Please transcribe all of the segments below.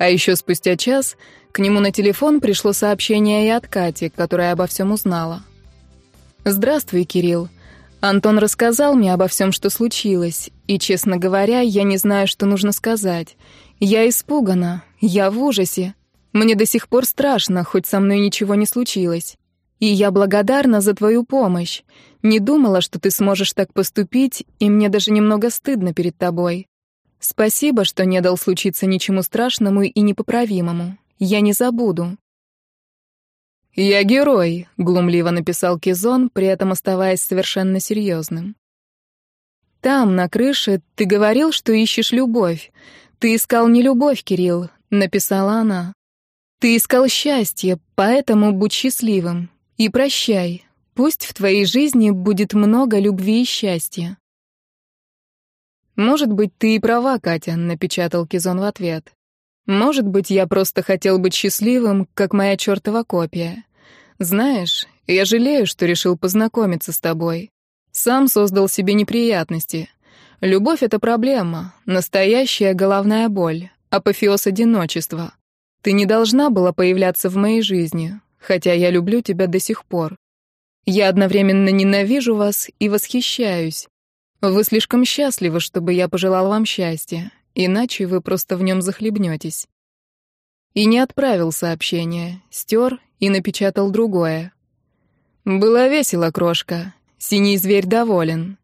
А еще спустя час к нему на телефон пришло сообщение и от Кати, которая обо всем узнала. «Здравствуй, Кирилл. Антон рассказал мне обо всем, что случилось, и, честно говоря, я не знаю, что нужно сказать. Я испугана, я в ужасе. Мне до сих пор страшно, хоть со мной ничего не случилось. И я благодарна за твою помощь. Не думала, что ты сможешь так поступить, и мне даже немного стыдно перед тобой. Спасибо, что не дал случиться ничему страшному и непоправимому. Я не забуду. «Я герой», — глумливо написал Кизон, при этом оставаясь совершенно серьезным. «Там, на крыше, ты говорил, что ищешь любовь. Ты искал не любовь, Кирилл», — написала она. «Ты искал счастье, поэтому будь счастливым. И прощай. Пусть в твоей жизни будет много любви и счастья». «Может быть, ты и права, Катя», — напечатал Кизон в ответ. Может быть, я просто хотел быть счастливым, как моя чертова копия. Знаешь, я жалею, что решил познакомиться с тобой. Сам создал себе неприятности. Любовь — это проблема, настоящая головная боль, апофеоз одиночества. Ты не должна была появляться в моей жизни, хотя я люблю тебя до сих пор. Я одновременно ненавижу вас и восхищаюсь. Вы слишком счастливы, чтобы я пожелал вам счастья, иначе вы просто в нем захлебнетесь. И не отправил сообщение, стер и напечатал другое. Было весело, крошка. Синий зверь доволен.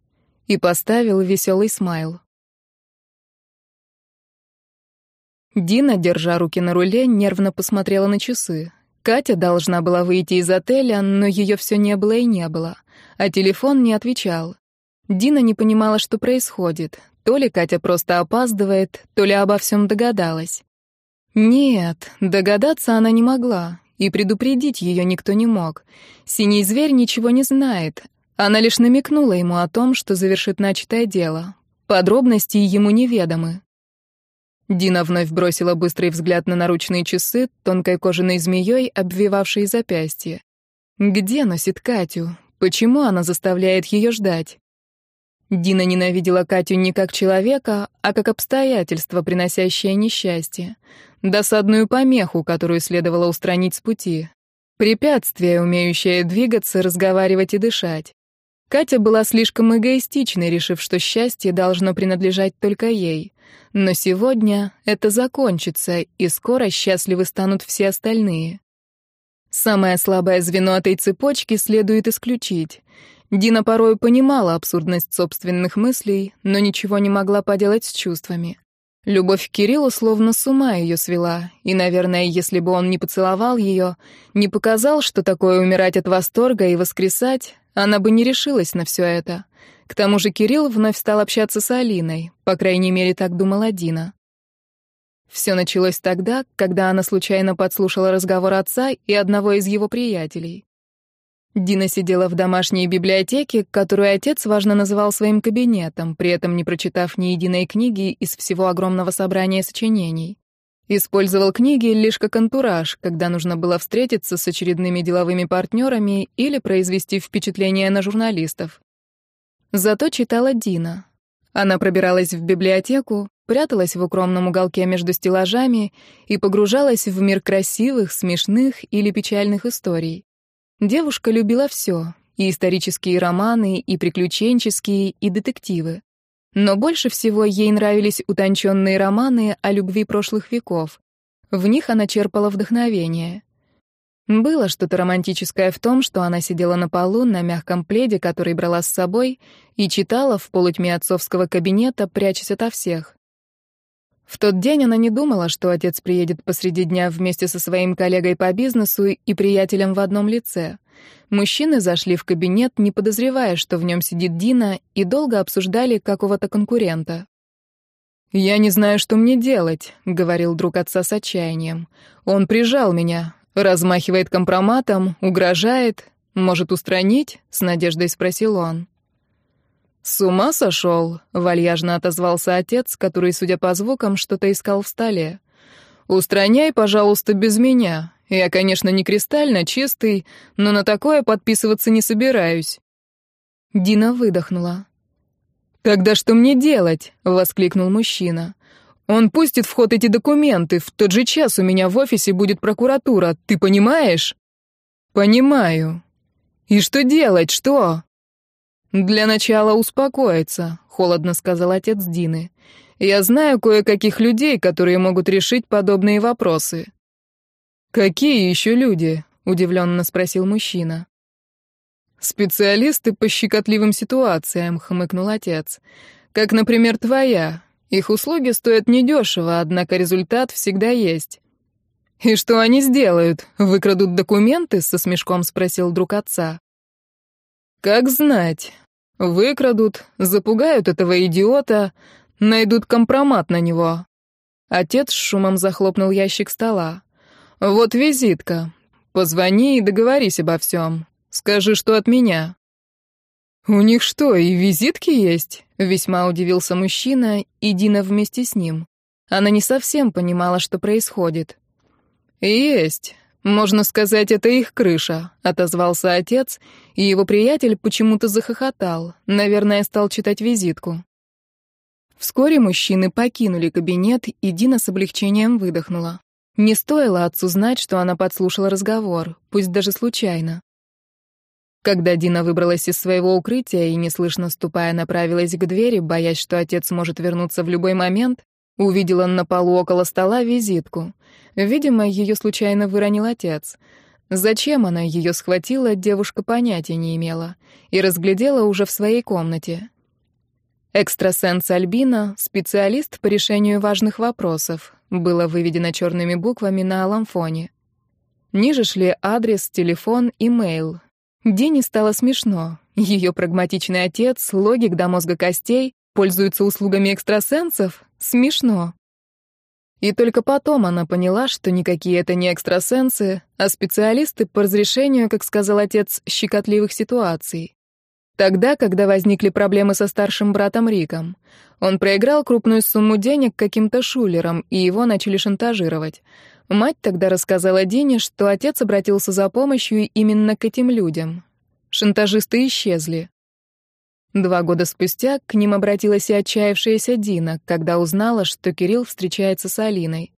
И поставил веселый смайл. Дина, держа руки на руле, нервно посмотрела на часы. Катя должна была выйти из отеля, но ее все не было и не было. А телефон не отвечал. Дина не понимала, что происходит. То ли Катя просто опаздывает, то ли обо всем догадалась. Нет, догадаться она не могла, и предупредить ее никто не мог. Синий зверь ничего не знает. Она лишь намекнула ему о том, что завершит начатое дело. Подробности ему неведомы. Дина вновь бросила быстрый взгляд на наручные часы, тонкой кожаной змеей, обвивавшие запястье. Где носит Катю? Почему она заставляет ее ждать? Дина ненавидела Катю не как человека, а как обстоятельство, приносящее несчастье. Досадную помеху, которую следовало устранить с пути. Препятствие, умеющее двигаться, разговаривать и дышать. Катя была слишком эгоистичной, решив, что счастье должно принадлежать только ей. Но сегодня это закончится, и скоро счастливы станут все остальные. Самое слабое звено этой цепочки следует исключить. Дина порой понимала абсурдность собственных мыслей, но ничего не могла поделать с чувствами. Любовь к Кириллу словно с ума ее свела, и, наверное, если бы он не поцеловал ее, не показал, что такое умирать от восторга и воскресать, она бы не решилась на все это. К тому же Кирилл вновь стал общаться с Алиной, по крайней мере, так думала Дина. Все началось тогда, когда она случайно подслушала разговор отца и одного из его приятелей. Дина сидела в домашней библиотеке, которую отец важно называл своим кабинетом, при этом не прочитав ни единой книги из всего огромного собрания сочинений. Использовал книги лишь как антураж, когда нужно было встретиться с очередными деловыми партнерами или произвести впечатление на журналистов. Зато читала Дина. Она пробиралась в библиотеку, пряталась в укромном уголке между стеллажами и погружалась в мир красивых, смешных или печальных историй. Девушка любила все — и исторические романы, и приключенческие, и детективы. Но больше всего ей нравились утонченные романы о любви прошлых веков. В них она черпала вдохновение. Было что-то романтическое в том, что она сидела на полу на мягком пледе, который брала с собой, и читала в полутьме отцовского кабинета, прячась ото всех. В тот день она не думала, что отец приедет посреди дня вместе со своим коллегой по бизнесу и приятелем в одном лице. Мужчины зашли в кабинет, не подозревая, что в нем сидит Дина, и долго обсуждали какого-то конкурента. «Я не знаю, что мне делать», — говорил друг отца с отчаянием. «Он прижал меня, размахивает компроматом, угрожает. Может, устранить?» — с надеждой спросил он. «С ума сошел?» — вальяжно отозвался отец, который, судя по звукам, что-то искал в столе. «Устраняй, пожалуйста, без меня. Я, конечно, не кристально чистый, но на такое подписываться не собираюсь». Дина выдохнула. «Тогда что мне делать?» — воскликнул мужчина. Он пустит в ход эти документы. В тот же час у меня в офисе будет прокуратура. Ты понимаешь? Понимаю. И что делать? Что? Для начала успокоиться, холодно сказал отец Дины. Я знаю кое-каких людей, которые могут решить подобные вопросы. Какие еще люди? удивленно спросил мужчина. Специалисты по щекотливым ситуациям, хмыкнул отец. Как, например, твоя. Их услуги стоят недешево, однако результат всегда есть. «И что они сделают? Выкрадут документы?» — со смешком спросил друг отца. «Как знать. Выкрадут, запугают этого идиота, найдут компромат на него». Отец с шумом захлопнул ящик стола. «Вот визитка. Позвони и договорись обо всем. Скажи, что от меня». «У них что, и визитки есть?» — весьма удивился мужчина, и Дина вместе с ним. Она не совсем понимала, что происходит. «Есть. Можно сказать, это их крыша», — отозвался отец, и его приятель почему-то захохотал, наверное, стал читать визитку. Вскоре мужчины покинули кабинет, и Дина с облегчением выдохнула. Не стоило отцу знать, что она подслушала разговор, пусть даже случайно. Когда Дина выбралась из своего укрытия и, неслышно ступая, направилась к двери, боясь, что отец может вернуться в любой момент, увидела на полу около стола визитку. Видимо, ее случайно выронил отец. Зачем она ее схватила, девушка понятия не имела и разглядела уже в своей комнате. Экстрасенс Альбина — специалист по решению важных вопросов, было выведено черными буквами на алом фоне. Ниже шли адрес, телефон, имейл, Дине стало смешно. Ее прагматичный отец, логик до мозга костей, пользуется услугами экстрасенсов? Смешно. И только потом она поняла, что никакие это не экстрасенсы, а специалисты по разрешению, как сказал отец, щекотливых ситуаций. Тогда, когда возникли проблемы со старшим братом Риком, он проиграл крупную сумму денег каким-то шулерам, и его начали шантажировать. Мать тогда рассказала Дине, что отец обратился за помощью именно к этим людям. Шантажисты исчезли. Два года спустя к ним обратилась и отчаявшаяся Дина, когда узнала, что Кирилл встречается с Алиной.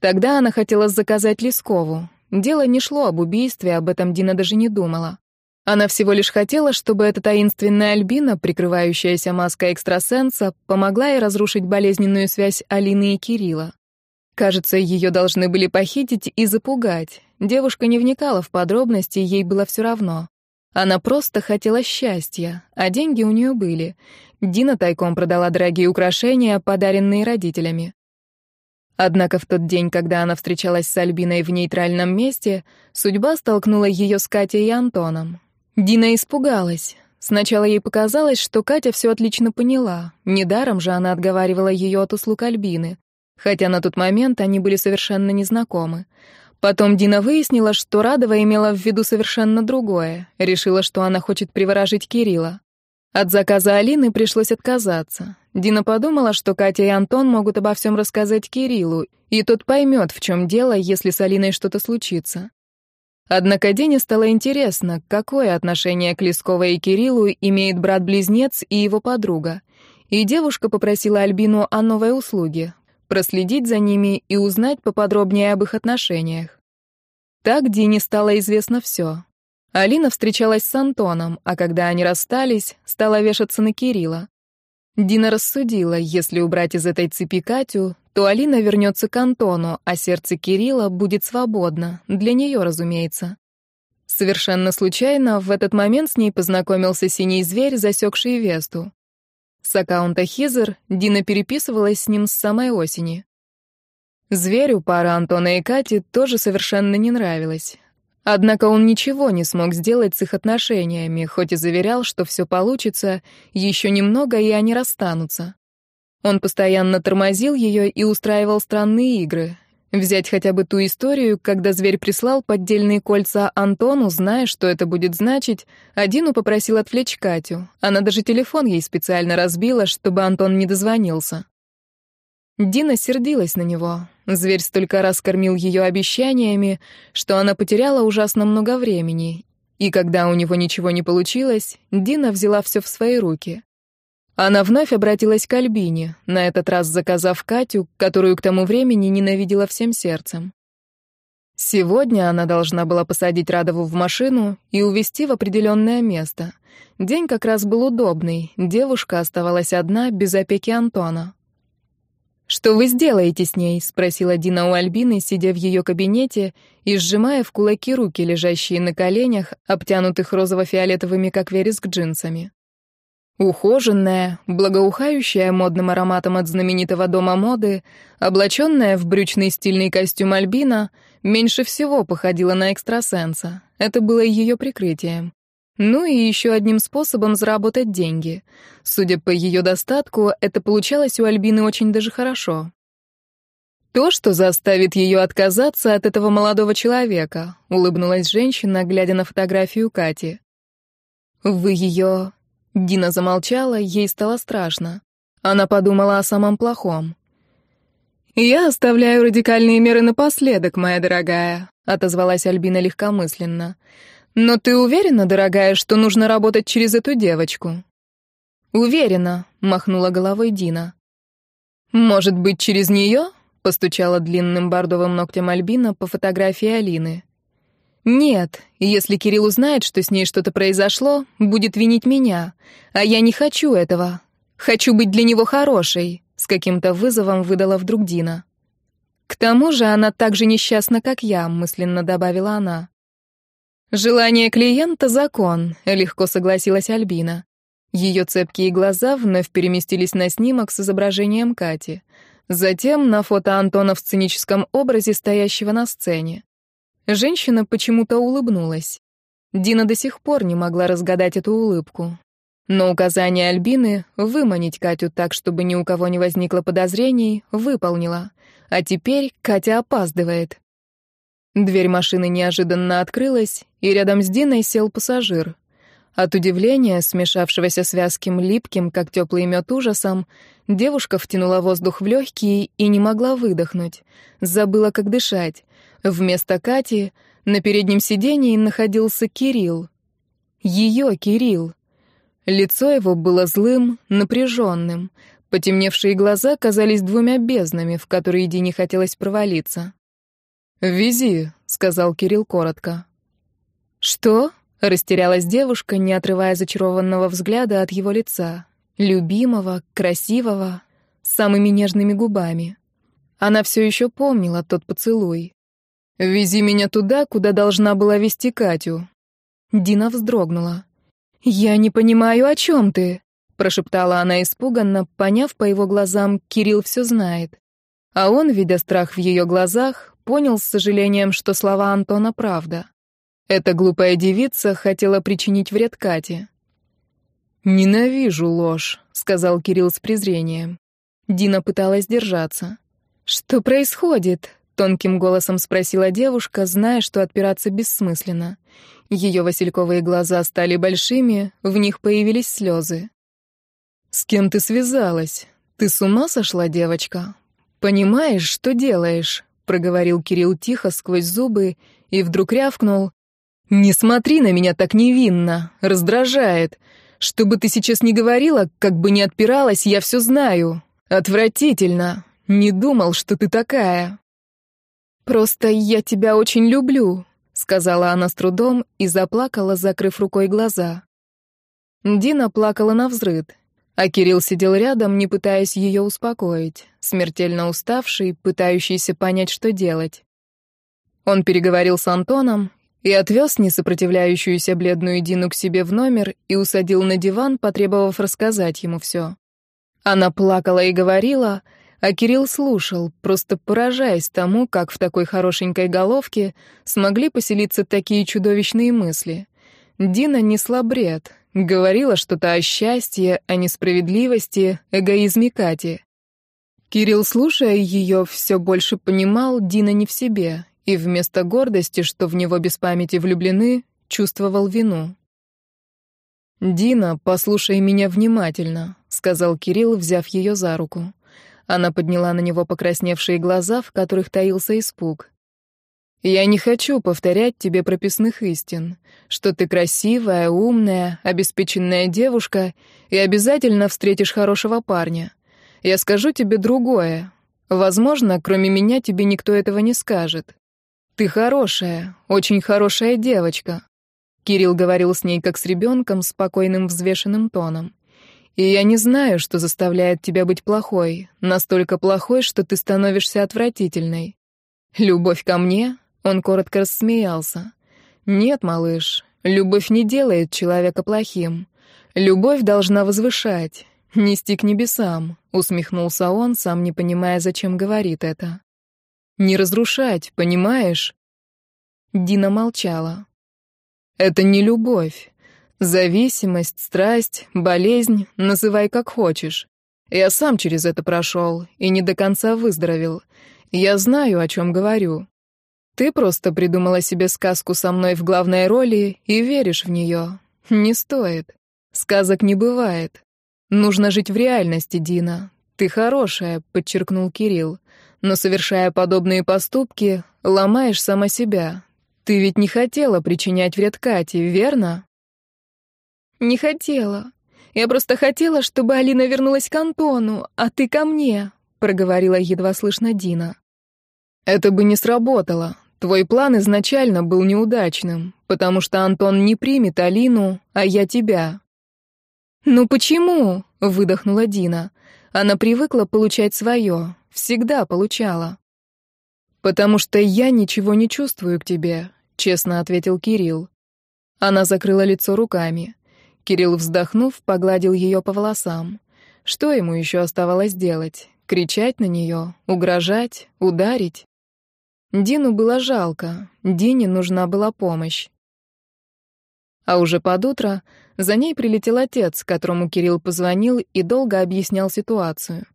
Тогда она хотела заказать Лескову. Дело не шло об убийстве, об этом Дина даже не думала. Она всего лишь хотела, чтобы эта таинственная Альбина, прикрывающаяся маской экстрасенса, помогла ей разрушить болезненную связь Алины и Кирилла. Кажется, ее должны были похитить и запугать. Девушка не вникала в подробности, ей было все равно. Она просто хотела счастья, а деньги у нее были. Дина тайком продала дорогие украшения, подаренные родителями. Однако в тот день, когда она встречалась с Альбиной в нейтральном месте, судьба столкнула ее с Катей и Антоном. Дина испугалась. Сначала ей показалось, что Катя все отлично поняла. Недаром же она отговаривала ее от услуг Альбины хотя на тот момент они были совершенно незнакомы. Потом Дина выяснила, что Радова имела в виду совершенно другое, решила, что она хочет приворожить Кирилла. От заказа Алины пришлось отказаться. Дина подумала, что Катя и Антон могут обо всем рассказать Кириллу, и тот поймет, в чем дело, если с Алиной что-то случится. Однако Дине стало интересно, какое отношение к Лесковой и Кириллу имеет брат-близнец и его подруга. И девушка попросила Альбину о новой услуге проследить за ними и узнать поподробнее об их отношениях. Так Дине стало известно все. Алина встречалась с Антоном, а когда они расстались, стала вешаться на Кирилла. Дина рассудила, если убрать из этой цепи Катю, то Алина вернется к Антону, а сердце Кирилла будет свободно, для нее, разумеется. Совершенно случайно в этот момент с ней познакомился синий зверь, засекший Весту. С аккаунта Хизер Дина переписывалась с ним с самой осени. Зверю пара Антона и Кати тоже совершенно не нравилась. Однако он ничего не смог сделать с их отношениями, хоть и заверял, что все получится, еще немного, и они расстанутся. Он постоянно тормозил ее и устраивал странные игры, Взять хотя бы ту историю, когда зверь прислал поддельные кольца Антону, зная, что это будет значить, Адину попросил отвлечь Катю. Она даже телефон ей специально разбила, чтобы Антон не дозвонился. Дина сердилась на него. Зверь столько раз кормил ее обещаниями, что она потеряла ужасно много времени. И когда у него ничего не получилось, Дина взяла все в свои руки. Она вновь обратилась к Альбине, на этот раз заказав Катю, которую к тому времени ненавидела всем сердцем. Сегодня она должна была посадить Радову в машину и увезти в определенное место. День как раз был удобный, девушка оставалась одна, без опеки Антона. «Что вы сделаете с ней?» — спросила Дина у Альбины, сидя в ее кабинете и сжимая в кулаки руки, лежащие на коленях, обтянутых розово-фиолетовыми, как вереск, джинсами. Ухоженная, благоухающая модным ароматом от знаменитого дома моды, облаченная в брючный стильный костюм Альбина, меньше всего походила на экстрасенса. Это было ее прикрытием. Ну и еще одним способом заработать деньги. Судя по ее достатку, это получалось у Альбины очень даже хорошо. То, что заставит ее отказаться от этого молодого человека, улыбнулась женщина, глядя на фотографию Кати. Вы ее Дина замолчала, ей стало страшно. Она подумала о самом плохом. «Я оставляю радикальные меры напоследок, моя дорогая», — отозвалась Альбина легкомысленно. «Но ты уверена, дорогая, что нужно работать через эту девочку?» «Уверена», — махнула головой Дина. «Может быть, через нее?» — постучала длинным бордовым ногтем Альбина по фотографии Алины. «Нет, если Кирилл узнает, что с ней что-то произошло, будет винить меня. А я не хочу этого. Хочу быть для него хорошей», — с каким-то вызовом выдала вдруг Дина. «К тому же она так же несчастна, как я», — мысленно добавила она. «Желание клиента — закон», — легко согласилась Альбина. Ее цепкие глаза вновь переместились на снимок с изображением Кати. Затем на фото Антона в сценическом образе, стоящего на сцене. Женщина почему-то улыбнулась. Дина до сих пор не могла разгадать эту улыбку. Но указание Альбины выманить Катю так, чтобы ни у кого не возникло подозрений, выполнила. А теперь Катя опаздывает. Дверь машины неожиданно открылась, и рядом с Диной сел пассажир. От удивления, смешавшегося с вязким, липким, как теплый мед ужасом, девушка втянула воздух в легкие и не могла выдохнуть. Забыла, как дышать. Вместо Кати на переднем сидении находился Кирилл. Ее Кирилл. Лицо его было злым, напряженным. Потемневшие глаза казались двумя безднами, в которые Дине хотелось провалиться. «Вези», — сказал Кирилл коротко. «Что?» — растерялась девушка, не отрывая зачарованного взгляда от его лица. Любимого, красивого, с самыми нежными губами. Она все еще помнила тот поцелуй. «Вези меня туда, куда должна была вести Катю». Дина вздрогнула. «Я не понимаю, о чем ты?» — прошептала она испуганно, поняв по его глазам, Кирилл все знает. А он, видя страх в ее глазах, понял с сожалением, что слова Антона правда. Эта глупая девица хотела причинить вред Кате. «Ненавижу ложь», — сказал Кирилл с презрением. Дина пыталась держаться. «Что происходит?» Тонким голосом спросила девушка, зная, что отпираться бессмысленно. Ее васильковые глаза стали большими, в них появились слезы. «С кем ты связалась? Ты с ума сошла, девочка? Понимаешь, что делаешь?» — проговорил Кирилл тихо сквозь зубы и вдруг рявкнул. «Не смотри на меня так невинно, раздражает. Что бы ты сейчас ни говорила, как бы ни отпиралась, я все знаю. Отвратительно. Не думал, что ты такая». «Просто я тебя очень люблю», — сказала она с трудом и заплакала, закрыв рукой глаза. Дина плакала на взрыд, а Кирилл сидел рядом, не пытаясь ее успокоить, смертельно уставший, пытающийся понять, что делать. Он переговорил с Антоном и отвез несопротивляющуюся бледную Дину к себе в номер и усадил на диван, потребовав рассказать ему все. Она плакала и говорила, а Кирилл слушал, просто поражаясь тому, как в такой хорошенькой головке смогли поселиться такие чудовищные мысли. Дина несла бред, говорила что-то о счастье, о несправедливости, эгоизме Кати. Кирилл, слушая ее, все больше понимал, Дина не в себе, и вместо гордости, что в него без памяти влюблены, чувствовал вину. «Дина, послушай меня внимательно», — сказал Кирилл, взяв ее за руку. Она подняла на него покрасневшие глаза, в которых таился испуг. Я не хочу повторять тебе прописных истин, что ты красивая, умная, обеспеченная девушка и обязательно встретишь хорошего парня. Я скажу тебе другое. Возможно, кроме меня тебе никто этого не скажет. Ты хорошая, очень хорошая девочка. Кирилл говорил с ней как с ребенком, спокойным, взвешенным тоном. И я не знаю, что заставляет тебя быть плохой, настолько плохой, что ты становишься отвратительной. Любовь ко мне он коротко рассмеялся. «Нет, малыш, любовь не делает человека плохим. Любовь должна возвышать, нести к небесам», — усмехнулся он, сам не понимая, зачем говорит это. «Не разрушать, понимаешь?» Дина молчала. «Это не любовь. Зависимость, страсть, болезнь, называй как хочешь. Я сам через это прошел и не до конца выздоровел. Я знаю, о чем говорю. Ты просто придумала себе сказку со мной в главной роли и веришь в нее. Не стоит. Сказок не бывает. Нужно жить в реальности, Дина. Ты хорошая, подчеркнул Кирилл. Но совершая подобные поступки, ломаешь сама себя. Ты ведь не хотела причинять вред Кате, верно? Не хотела. Я просто хотела, чтобы Алина вернулась к Антону, а ты ко мне, проговорила едва слышно Дина. Это бы не сработало. Твой план изначально был неудачным, потому что Антон не примет Алину, а я тебя. Ну почему? выдохнула Дина. Она привыкла получать свое, всегда получала. Потому что я ничего не чувствую к тебе, честно ответил Кирилл. Она закрыла лицо руками. Кирилл, вздохнув, погладил ее по волосам. Что ему еще оставалось делать? Кричать на нее, угрожать, ударить? Дину было жалко, Дине нужна была помощь. А уже под утро за ней прилетел отец, которому Кирилл позвонил и долго объяснял ситуацию.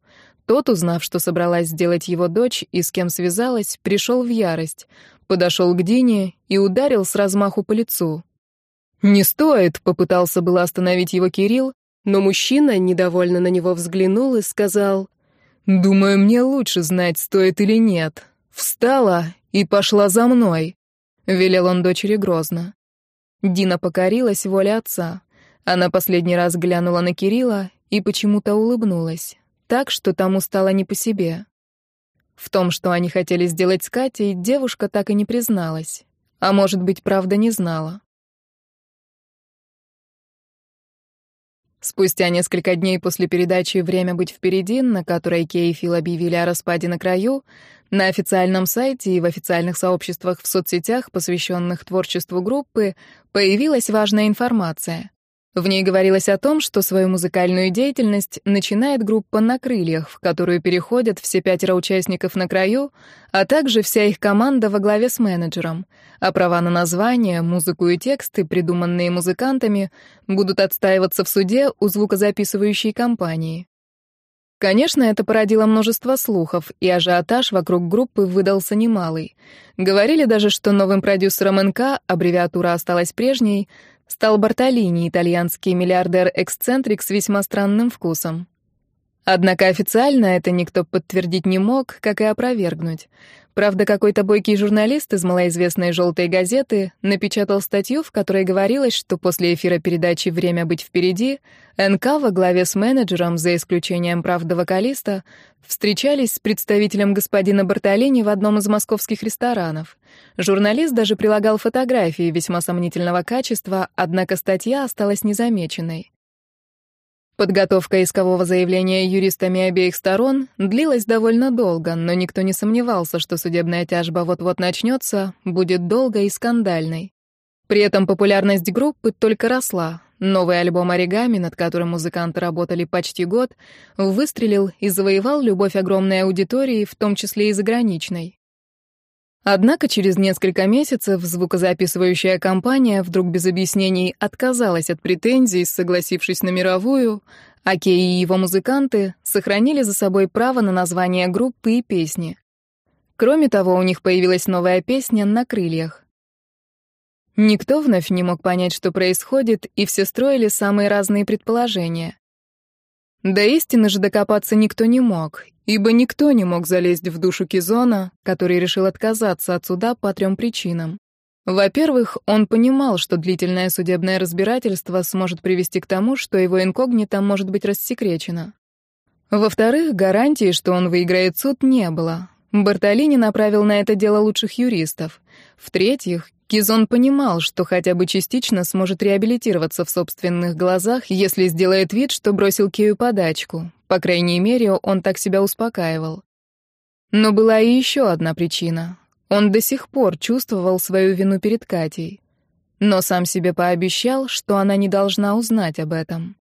Тот, узнав, что собралась сделать его дочь и с кем связалась, пришел в ярость, подошел к Дине и ударил с размаху по лицу. «Не стоит!» — попытался было остановить его Кирилл, но мужчина недовольно на него взглянул и сказал, «Думаю, мне лучше знать, стоит или нет. «Встала и пошла за мной», — велел он дочери грозно. Дина покорилась воле отца. Она последний раз глянула на Кирилла и почему-то улыбнулась, так, что тому стало не по себе. В том, что они хотели сделать с Катей, девушка так и не призналась. А может быть, правда не знала. Спустя несколько дней после передачи «Время быть впереди», на которой Кей и Фил объявили о распаде на краю, на официальном сайте и в официальных сообществах в соцсетях, посвященных творчеству группы, появилась важная информация. В ней говорилось о том, что свою музыкальную деятельность начинает группа «На крыльях», в которую переходят все пятеро участников на краю, а также вся их команда во главе с менеджером, а права на название, музыку и тексты, придуманные музыкантами, будут отстаиваться в суде у звукозаписывающей компании. Конечно, это породило множество слухов, и ажиотаж вокруг группы выдался немалый. Говорили даже, что новым продюсером НК, аббревиатура осталась прежней, стал Бартолини, итальянский миллиардер-эксцентрик с весьма странным вкусом. Однако официально это никто подтвердить не мог, как и опровергнуть. Правда, какой-то бойкий журналист из малоизвестной «желтой газеты» напечатал статью, в которой говорилось, что после эфира передачи «Время быть впереди» НК во главе с менеджером, за исключением правда вокалиста, встречались с представителем господина Бартолини в одном из московских ресторанов. Журналист даже прилагал фотографии весьма сомнительного качества, однако статья осталась незамеченной. Подготовка искового заявления юристами обеих сторон длилась довольно долго, но никто не сомневался, что судебная тяжба вот-вот начнется, будет долгой и скандальной. При этом популярность группы только росла. Новый альбом «Оригами», над которым музыканты работали почти год, выстрелил и завоевал любовь огромной аудитории, в том числе и заграничной. Однако через несколько месяцев звукозаписывающая компания вдруг без объяснений отказалась от претензий, согласившись на мировую, а Кей и его музыканты сохранили за собой право на название группы и песни. Кроме того, у них появилась новая песня «На крыльях». Никто вновь не мог понять, что происходит, и все строили самые разные предположения. До истины же докопаться никто не мог, ибо никто не мог залезть в душу Кизона, который решил отказаться от суда по трем причинам. Во-первых, он понимал, что длительное судебное разбирательство сможет привести к тому, что его инкогнито может быть рассекречено. Во-вторых, гарантии, что он выиграет суд, не было. Бартолини направил на это дело лучших юристов. В-третьих, Кизон понимал, что хотя бы частично сможет реабилитироваться в собственных глазах, если сделает вид, что бросил Кею подачку. По крайней мере, он так себя успокаивал. Но была и еще одна причина. Он до сих пор чувствовал свою вину перед Катей. Но сам себе пообещал, что она не должна узнать об этом.